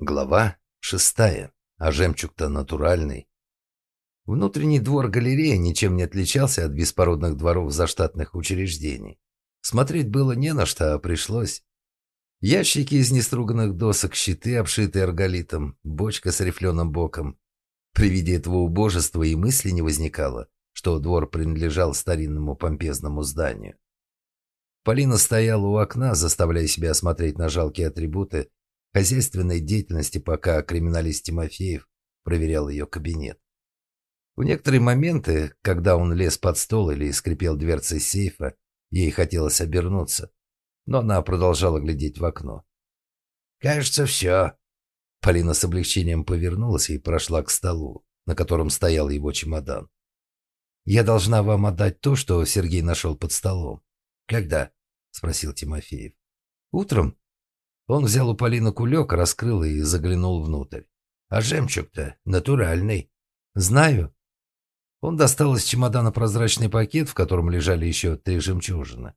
Глава шестая. А жемчуг-то натуральный. Внутренний двор галереи ничем не отличался от беспородных дворов заштатных учреждений. Смотреть было не на что, а пришлось. Ящики из неструганных досок, щиты, обшитые арголитом, бочка с рифленым боком. При виде этого убожества и мысли не возникало, что двор принадлежал старинному помпезному зданию. Полина стояла у окна, заставляя себя осмотреть на жалкие атрибуты хозяйственной деятельности, пока криминалист Тимофеев проверял ее кабинет. В некоторые моменты, когда он лез под стол или скрипел дверцей сейфа, ей хотелось обернуться, но она продолжала глядеть в окно. «Кажется, все». Полина с облегчением повернулась и прошла к столу, на котором стоял его чемодан. «Я должна вам отдать то, что Сергей нашел под столом». «Когда?» — спросил Тимофеев. «Утром». Он взял у Полины кулек, раскрыл и заглянул внутрь. «А жемчуг-то натуральный». «Знаю». Он достал из чемодана прозрачный пакет, в котором лежали еще три жемчужины.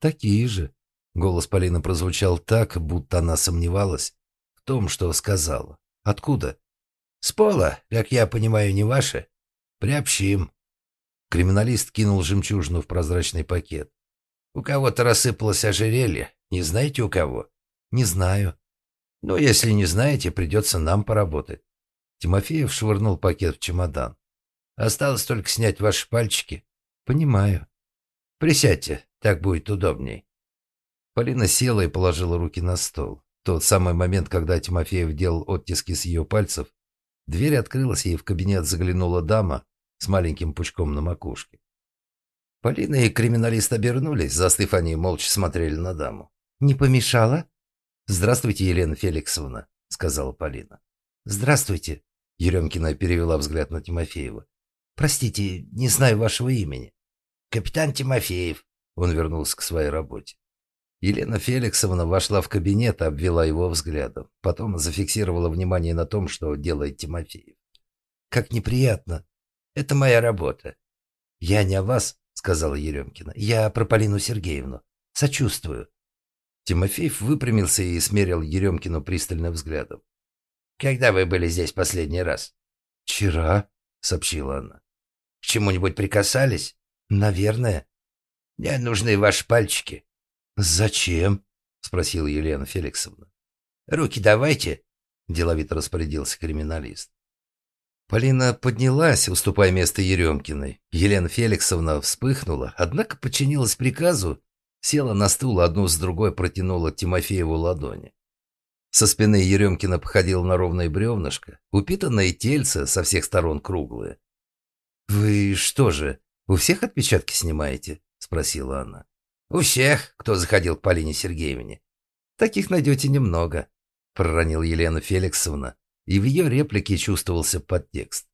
«Такие же». Голос Полины прозвучал так, будто она сомневалась в том, что сказала. «Откуда?» «С пола, как я понимаю, не ваше. Приобщим». Криминалист кинул жемчужину в прозрачный пакет. У кого-то рассыпалось ожерелье. Не знаете у кого? Не знаю. Но если не знаете, придется нам поработать. Тимофеев швырнул пакет в чемодан. Осталось только снять ваши пальчики. Понимаю. Присядьте, так будет удобней. Полина села и положила руки на стол. тот самый момент, когда Тимофеев делал оттиски с ее пальцев, дверь открылась, и в кабинет заглянула дама с маленьким пучком на макушке. Полина и криминалист обернулись, застыв они молча смотрели на даму. «Не помешала?» «Здравствуйте, Елена Феликсовна», — сказала Полина. «Здравствуйте», — Еремкина перевела взгляд на Тимофеева. «Простите, не знаю вашего имени». «Капитан Тимофеев», — он вернулся к своей работе. Елена Феликсовна вошла в кабинет и обвела его взглядом. Потом зафиксировала внимание на том, что делает Тимофеев. «Как неприятно. Это моя работа. Я не о вас, сказала Еремкина. «Я про Полину Сергеевну. Сочувствую». Тимофеев выпрямился и смерил Еремкину пристальным взглядом. «Когда вы были здесь последний раз?» «Вчера», — сообщила она. «К чему-нибудь прикасались?» «Наверное». «Мне нужны ваши пальчики». «Зачем?» — спросила Елена Феликсовна. «Руки давайте», — деловито распорядился криминалист. Полина поднялась, уступая место Еремкиной. Елена Феликсовна вспыхнула, однако подчинилась приказу, села на стул, одну с другой протянула Тимофееву ладони. Со спины Еремкина походила на ровное бревнышко, упитанное тельце со всех сторон круглое. «Вы что же, у всех отпечатки снимаете?» – спросила она. «У всех, кто заходил к Полине Сергеевне». «Таких найдете немного», – проронил Елена Феликсовна, и в ее реплике чувствовался подтекст.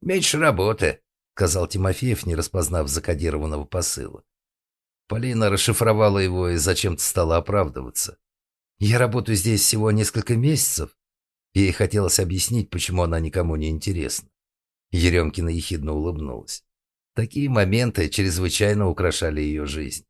«Меньше работы», — сказал Тимофеев, не распознав закодированного посыла. Полина расшифровала его и зачем-то стала оправдываться. «Я работаю здесь всего несколько месяцев». Ей хотелось объяснить, почему она никому не интересна. Еремкина ехидно улыбнулась. Такие моменты чрезвычайно украшали ее жизнь.